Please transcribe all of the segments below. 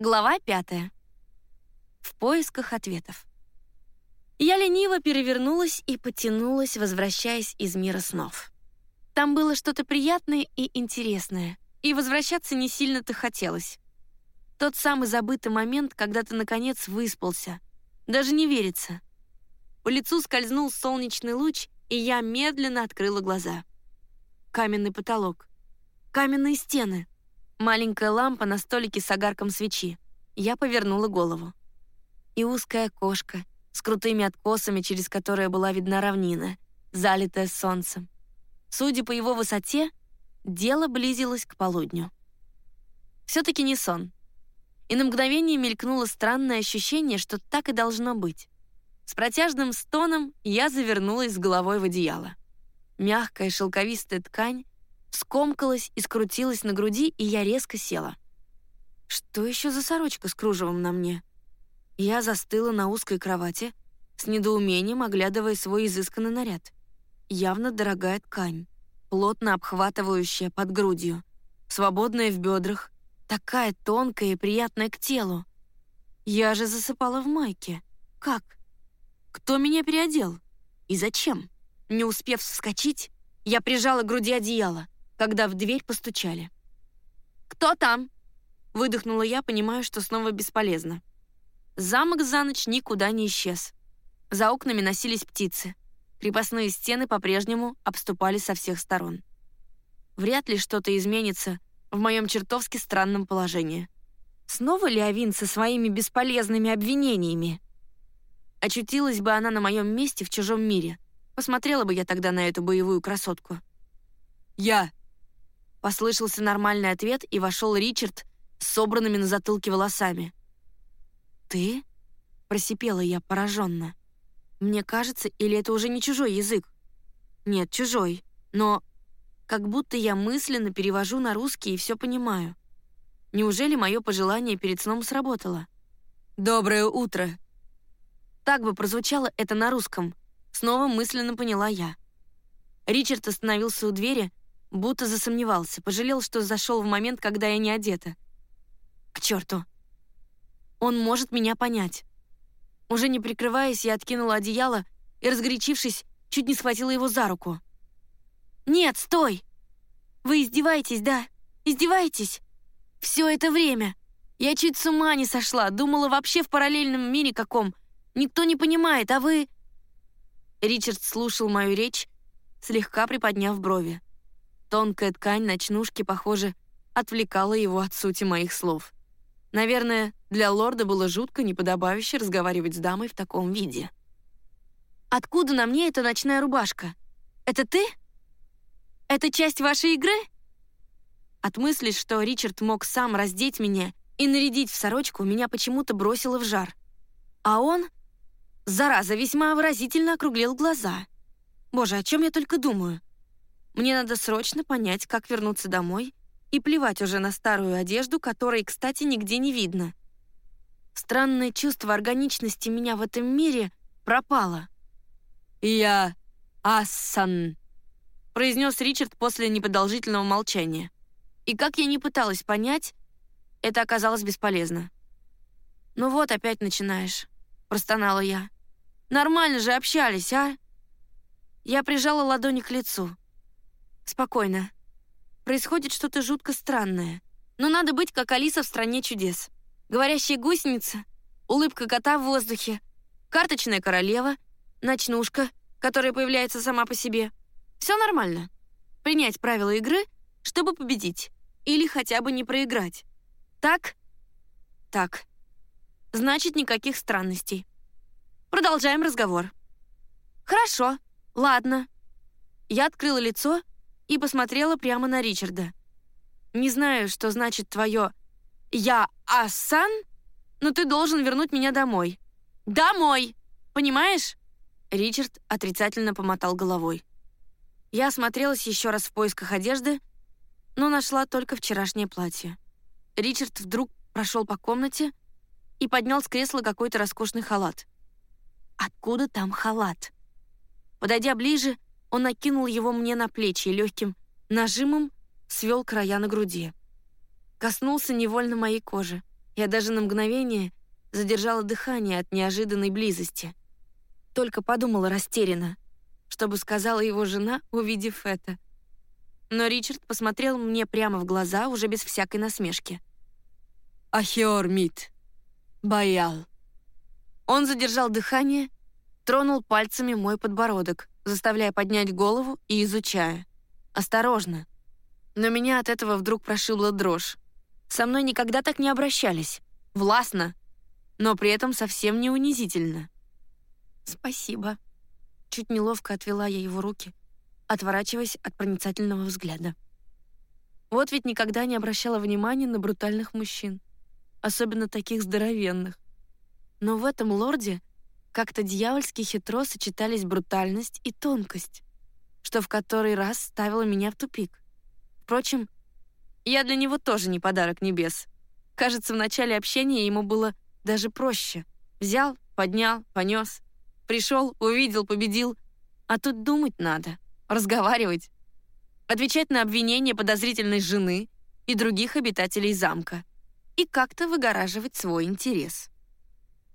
Глава пятая. В поисках ответов. Я лениво перевернулась и потянулась, возвращаясь из мира снов. Там было что-то приятное и интересное, и возвращаться не сильно-то хотелось. Тот самый забытый момент, когда ты, наконец, выспался. Даже не верится. По лицу скользнул солнечный луч, и я медленно открыла глаза. Каменный потолок. Каменные стены. Маленькая лампа на столике с огарком свечи. Я повернула голову. И узкое окошко с крутыми откосами, через которое была видна равнина, залитая солнцем. Судя по его высоте, дело близилось к полудню. Все-таки не сон. И на мгновение мелькнуло странное ощущение, что так и должно быть. С протяжным стоном я завернулась с головой в одеяло. Мягкая шелковистая ткань скомкалась и скрутилась на груди, и я резко села. Что еще за сорочка с кружевом на мне? Я застыла на узкой кровати, с недоумением оглядывая свой изысканный наряд. Явно дорогая ткань, плотно обхватывающая под грудью, свободная в бедрах, такая тонкая и приятная к телу. Я же засыпала в майке. Как? Кто меня переодел? И зачем? Не успев вскочить, я прижала к груди одеяло, когда в дверь постучали. «Кто там?» Выдохнула я, понимая, что снова бесполезно. Замок за ночь никуда не исчез. За окнами носились птицы. Крепостные стены по-прежнему обступали со всех сторон. Вряд ли что-то изменится в моем чертовски странном положении. Снова ли Авин со своими бесполезными обвинениями? Очутилась бы она на моем месте в чужом мире. Посмотрела бы я тогда на эту боевую красотку. «Я!» Послышался нормальный ответ, и вошел Ричард с собранными на затылке волосами. «Ты?» — просипела я пораженно. «Мне кажется, или это уже не чужой язык?» «Нет, чужой, но как будто я мысленно перевожу на русский и все понимаю. Неужели мое пожелание перед сном сработало?» «Доброе утро!» Так бы прозвучало это на русском. Снова мысленно поняла я. Ричард остановился у двери, будто засомневался, пожалел, что зашел в момент, когда я не одета. К черту. Он может меня понять. Уже не прикрываясь, я откинула одеяло и, разгорячившись, чуть не схватила его за руку. «Нет, стой! Вы издеваетесь, да? Издеваетесь? Все это время. Я чуть с ума не сошла, думала вообще в параллельном мире каком. Никто не понимает, а вы...» Ричард слушал мою речь, слегка приподняв брови. Тонкая ткань ночнушки, похоже, отвлекала его от сути моих слов. Наверное, для лорда было жутко неподобающе разговаривать с дамой в таком виде. «Откуда на мне эта ночная рубашка? Это ты? Это часть вашей игры?» От мысли, что Ричард мог сам раздеть меня и нарядить в сорочку, меня почему-то бросило в жар. А он, зараза, весьма выразительно округлил глаза. Боже, о чем я только думаю? Мне надо срочно понять, как вернуться домой и плевать уже на старую одежду, которой, кстати, нигде не видно. Странное чувство органичности меня в этом мире пропало. «Я Ассан», — произнес Ричард после непродолжительного молчания. И как я не пыталась понять, это оказалось бесполезно. «Ну вот, опять начинаешь», — простонала я. «Нормально же общались, а?» Я прижала ладони к лицу. «Спокойно происходит что-то жутко странное. Но надо быть как Алиса в «Стране чудес». Говорящая гусеница, улыбка кота в воздухе, карточная королева, ночнушка, которая появляется сама по себе. Все нормально. Принять правила игры, чтобы победить. Или хотя бы не проиграть. Так? Так. Значит, никаких странностей. Продолжаем разговор. Хорошо, ладно. Я открыла лицо и посмотрела прямо на Ричарда. «Не знаю, что значит твое «я Асан», но ты должен вернуть меня домой». «Домой! Понимаешь?» Ричард отрицательно помотал головой. Я осмотрелась еще раз в поисках одежды, но нашла только вчерашнее платье. Ричард вдруг прошел по комнате и поднял с кресла какой-то роскошный халат. Откуда там халат? Подойдя ближе, он накинул его мне на плечи легким нажимом свел края на груди. Коснулся невольно моей кожи. Я даже на мгновение задержала дыхание от неожиданной близости. Только подумала растерянно, чтобы сказала его жена, увидев это. Но Ричард посмотрел мне прямо в глаза, уже без всякой насмешки. «Ахиор мит. Баял». Он задержал дыхание, тронул пальцами мой подбородок, заставляя поднять голову и изучая. Осторожно. Но меня от этого вдруг прошибла дрожь. Со мной никогда так не обращались. Властно, но при этом совсем не унизительно. «Спасибо». Чуть неловко отвела я его руки, отворачиваясь от проницательного взгляда. Вот ведь никогда не обращала внимания на брутальных мужчин, особенно таких здоровенных. Но в этом лорде как-то дьявольски хитро сочетались брутальность и тонкость, что в который раз ставило меня в тупик. Впрочем, я для него тоже не подарок небес. Кажется, в начале общения ему было даже проще. Взял, поднял, понес. Пришел, увидел, победил. А тут думать надо, разговаривать, отвечать на обвинения подозрительной жены и других обитателей замка и как-то выгораживать свой интерес.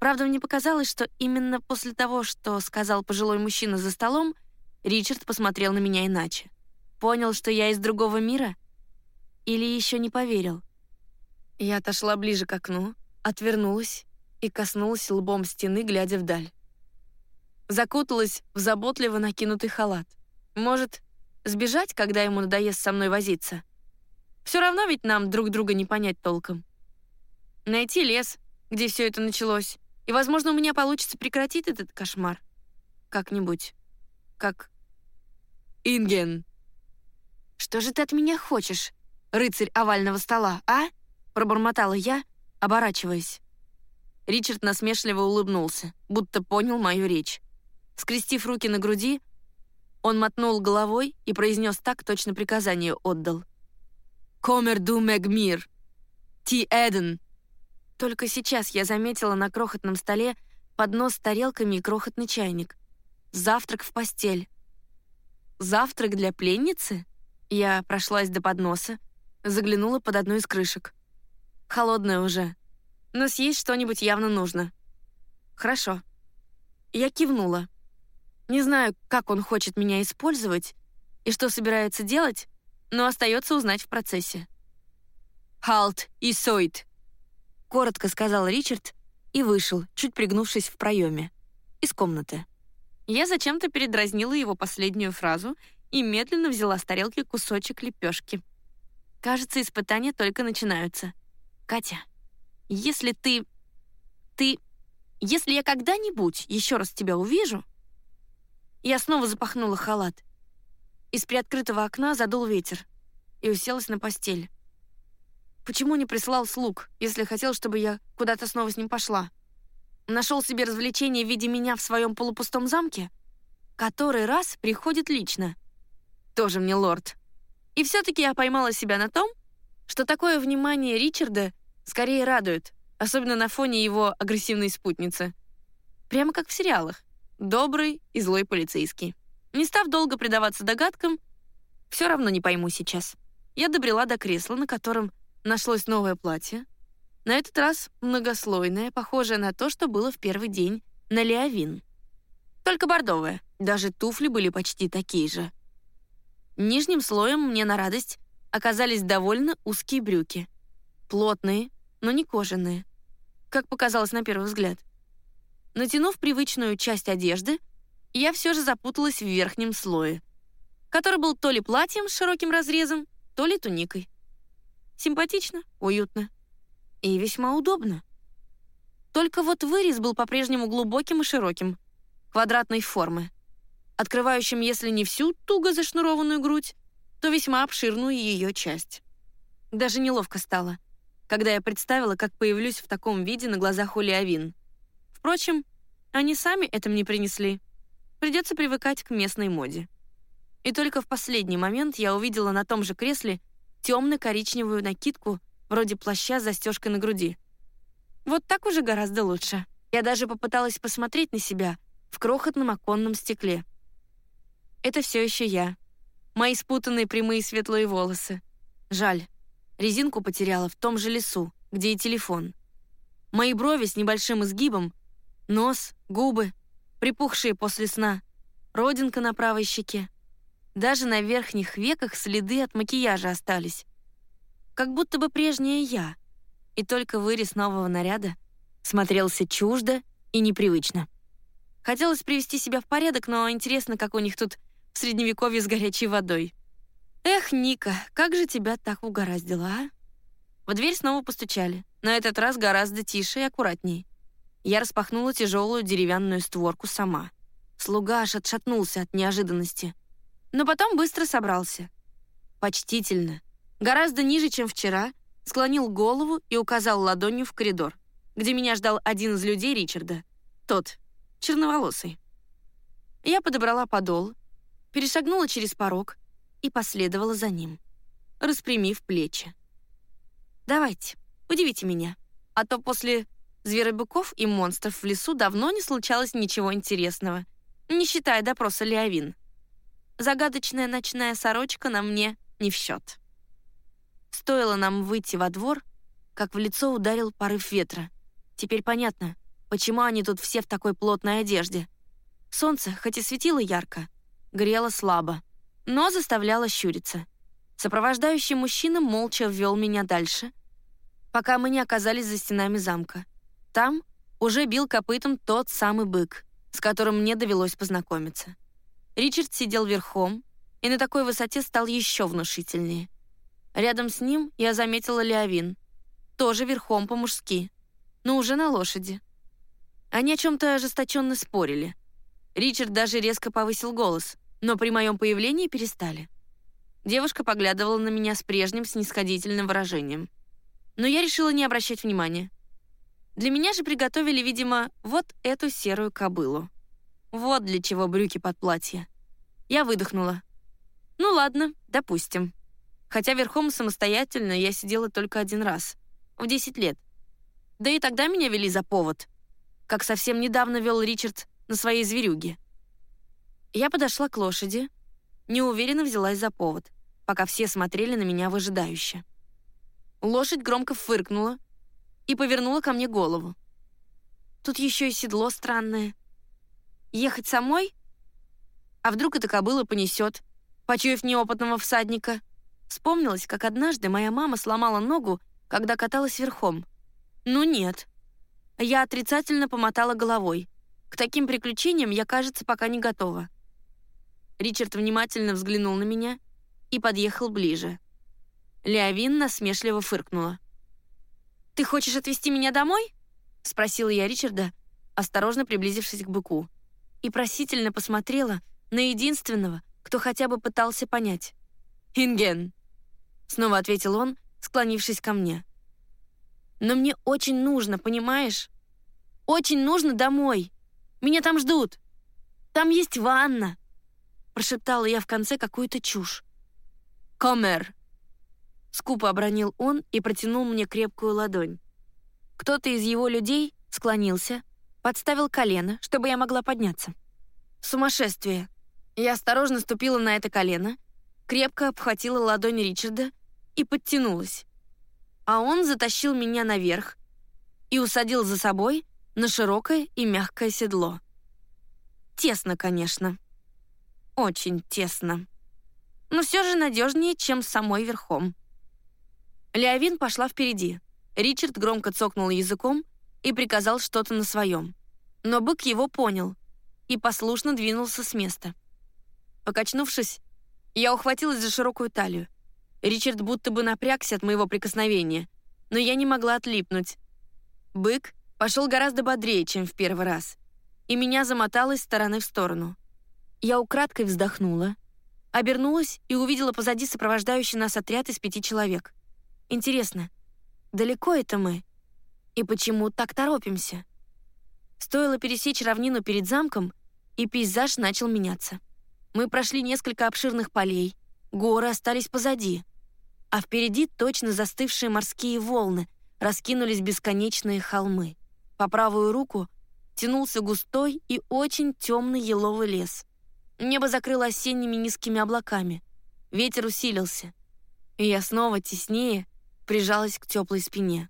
Правда, мне показалось, что именно после того, что сказал пожилой мужчина за столом, Ричард посмотрел на меня иначе. Понял, что я из другого мира? Или еще не поверил? Я отошла ближе к окну, отвернулась и коснулась лбом стены, глядя вдаль. Закуталась в заботливо накинутый халат. Может, сбежать, когда ему надоест со мной возиться? Все равно ведь нам друг друга не понять толком. Найти лес, где все это началось, и, возможно, у меня получится прекратить этот кошмар. Как-нибудь. Как... Инген. «Что же ты от меня хочешь, рыцарь овального стола, а?» Пробормотала я, оборачиваясь. Ричард насмешливо улыбнулся, будто понял мою речь. Скрестив руки на груди, он мотнул головой и произнес так, точно приказание отдал. «Комер ду мегмир! Ти Эден!» Только сейчас я заметила на крохотном столе поднос с тарелками и крохотный чайник. Завтрак в постель. Завтрак для пленницы? Я прошлась до подноса, заглянула под одну из крышек. Холодная уже. Но съесть что-нибудь явно нужно. Хорошо. Я кивнула. Не знаю, как он хочет меня использовать и что собирается делать, но остается узнать в процессе. «Халт и сойт!» Коротко сказал Ричард и вышел, чуть пригнувшись в проеме, из комнаты. Я зачем-то передразнила его последнюю фразу и медленно взяла с тарелки кусочек лепешки. Кажется, испытания только начинаются. Катя, если ты... Ты... Если я когда-нибудь еще раз тебя увижу... Я снова запахнула халат. Из приоткрытого окна задул ветер и уселась на постель. Почему не прислал слуг, если хотел, чтобы я куда-то снова с ним пошла? Нашел себе развлечение в виде меня в своем полупустом замке? Который раз приходит лично. Тоже мне лорд. И все-таки я поймала себя на том, что такое внимание Ричарда скорее радует, особенно на фоне его агрессивной спутницы. Прямо как в сериалах. Добрый и злой полицейский. Не став долго предаваться догадкам, все равно не пойму сейчас. Я добрела до кресла, на котором Нашлось новое платье. На этот раз многослойное, похожее на то, что было в первый день на Леовин. Только бордовое. Даже туфли были почти такие же. Нижним слоем мне на радость оказались довольно узкие брюки. Плотные, но не кожаные, как показалось на первый взгляд. Натянув привычную часть одежды, я все же запуталась в верхнем слое, который был то ли платьем с широким разрезом, то ли туникой. Симпатично, уютно и весьма удобно. Только вот вырез был по-прежнему глубоким и широким, квадратной формы, открывающим, если не всю туго зашнурованную грудь, то весьма обширную ее часть. Даже неловко стало, когда я представила, как появлюсь в таком виде на глазах у Леовин. Впрочем, они сами это мне принесли. Придется привыкать к местной моде. И только в последний момент я увидела на том же кресле темно-коричневую накидку, вроде плаща с застежкой на груди. Вот так уже гораздо лучше. Я даже попыталась посмотреть на себя в крохотном оконном стекле. Это все еще я. Мои спутанные прямые светлые волосы. Жаль, резинку потеряла в том же лесу, где и телефон. Мои брови с небольшим изгибом, нос, губы, припухшие после сна, родинка на правой щеке. Даже на верхних веках следы от макияжа остались. Как будто бы прежняя я. И только вырез нового наряда смотрелся чуждо и непривычно. Хотелось привести себя в порядок, но интересно, как у них тут в средневековье с горячей водой. Эх, Ника, как же тебя так угораздило, а? В дверь снова постучали. На этот раз гораздо тише и аккуратней. Я распахнула тяжелую деревянную створку сама. Слуга аж отшатнулся от неожиданности. Но потом быстро собрался. Почтительно, гораздо ниже, чем вчера, склонил голову и указал ладонью в коридор, где меня ждал один из людей Ричарда. Тот, черноволосый. Я подобрала подол, перешагнула через порог и последовала за ним, распрямив плечи. «Давайте, удивите меня, а то после зверобыков и монстров в лесу давно не случалось ничего интересного, не считая допроса Леовин. Загадочная ночная сорочка на мне не в счет. Стоило нам выйти во двор, как в лицо ударил порыв ветра. Теперь понятно, почему они тут все в такой плотной одежде. Солнце, хоть и светило ярко, грело слабо, но заставляло щуриться. Сопровождающий мужчина молча ввел меня дальше, пока мы не оказались за стенами замка. Там уже бил копытом тот самый бык, с которым мне довелось познакомиться. Ричард сидел верхом и на такой высоте стал еще внушительнее. Рядом с ним я заметила Леовин, тоже верхом по-мужски, но уже на лошади. Они о чем-то ожесточенно спорили. Ричард даже резко повысил голос, но при моем появлении перестали. Девушка поглядывала на меня с прежним снисходительным выражением. Но я решила не обращать внимания. Для меня же приготовили, видимо, вот эту серую кобылу. Вот для чего брюки под платье. Я выдохнула. Ну ладно, допустим. Хотя верхом самостоятельно я сидела только один раз. В 10 лет. Да и тогда меня вели за повод. Как совсем недавно вел Ричард на своей зверюге. Я подошла к лошади, неуверенно взялась за повод, пока все смотрели на меня выжидающе. Лошадь громко фыркнула и повернула ко мне голову. Тут еще и седло странное. Ехать самой? А вдруг эта кобыла понесет, почуяв неопытного всадника? Вспомнилось, как однажды моя мама сломала ногу, когда каталась верхом. Ну нет. Я отрицательно помотала головой. К таким приключениям я, кажется, пока не готова. Ричард внимательно взглянул на меня и подъехал ближе. Леовин насмешливо фыркнула. «Ты хочешь отвезти меня домой?» — спросила я Ричарда, осторожно приблизившись к быку и просительно посмотрела на единственного, кто хотя бы пытался понять. «Инген», — снова ответил он, склонившись ко мне. «Но мне очень нужно, понимаешь? Очень нужно домой. Меня там ждут. Там есть ванна», — прошептала я в конце какую-то чушь. «Комер», — скупо обронил он и протянул мне крепкую ладонь. Кто-то из его людей склонился, подставил колено, чтобы я могла подняться. Сумасшествие. Я осторожно ступила на это колено, крепко обхватила ладонь Ричарда и подтянулась. А он затащил меня наверх и усадил за собой на широкое и мягкое седло. Тесно, конечно. Очень тесно. Но все же надежнее, чем самой верхом. Леовин пошла впереди. Ричард громко цокнул языком и приказал что-то на своем. Но бык его понял и послушно двинулся с места. Покачнувшись, я ухватилась за широкую талию. Ричард будто бы напрягся от моего прикосновения, но я не могла отлипнуть. Бык пошел гораздо бодрее, чем в первый раз, и меня замотало из стороны в сторону. Я украдкой вздохнула, обернулась и увидела позади сопровождающий нас отряд из пяти человек. Интересно, далеко это мы? И почему так торопимся? Стоило пересечь равнину перед замком, и пейзаж начал меняться. Мы прошли несколько обширных полей, горы остались позади, а впереди точно застывшие морские волны, раскинулись бесконечные холмы. По правую руку тянулся густой и очень темный еловый лес. Небо закрыло осенними низкими облаками. Ветер усилился, и я снова теснее прижалась к теплой спине.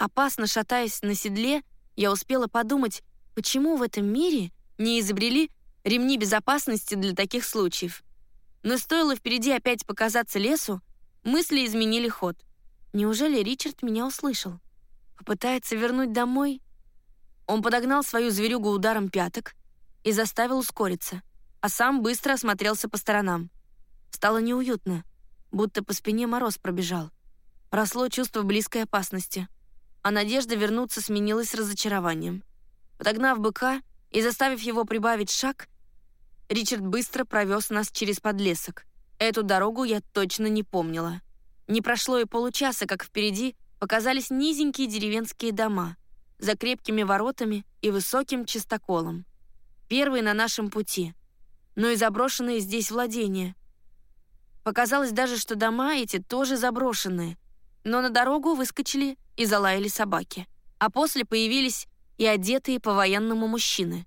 Опасно шатаясь на седле, я успела подумать, почему в этом мире не изобрели ремни безопасности для таких случаев. Но стоило впереди опять показаться лесу, мысли изменили ход. Неужели Ричард меня услышал? Попытается вернуть домой? Он подогнал свою зверюгу ударом пяток и заставил ускориться, а сам быстро осмотрелся по сторонам. Стало неуютно, будто по спине мороз пробежал. Росло чувство близкой опасности, а надежда вернуться сменилась разочарованием. Подогнав быка и заставив его прибавить шаг, Ричард быстро провез нас через подлесок. Эту дорогу я точно не помнила. Не прошло и получаса, как впереди показались низенькие деревенские дома за крепкими воротами и высоким чистоколом. Первые на нашем пути, но и заброшенные здесь владения. Показалось даже, что дома эти тоже заброшенные, но на дорогу выскочили и залаяли собаки. А после появились и одетые по-военному мужчины.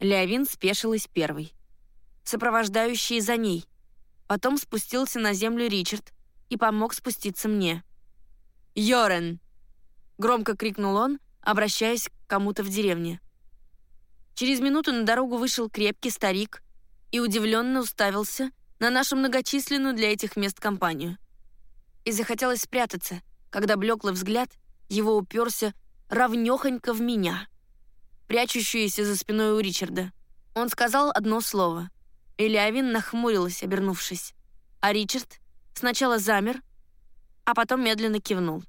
Леовин спешилась первой сопровождающие за ней. Потом спустился на землю Ричард и помог спуститься мне. «Йорен!» — громко крикнул он, обращаясь к кому-то в деревне. Через минуту на дорогу вышел крепкий старик и удивленно уставился на нашу многочисленную для этих мест компанию. И захотелось спрятаться, когда блеклый взгляд его уперся равнёхонько в меня, прячущуюся за спиной у Ричарда. Он сказал одно слово. Элиавин нахмурилась, обернувшись, а Ричард сначала замер, а потом медленно кивнул.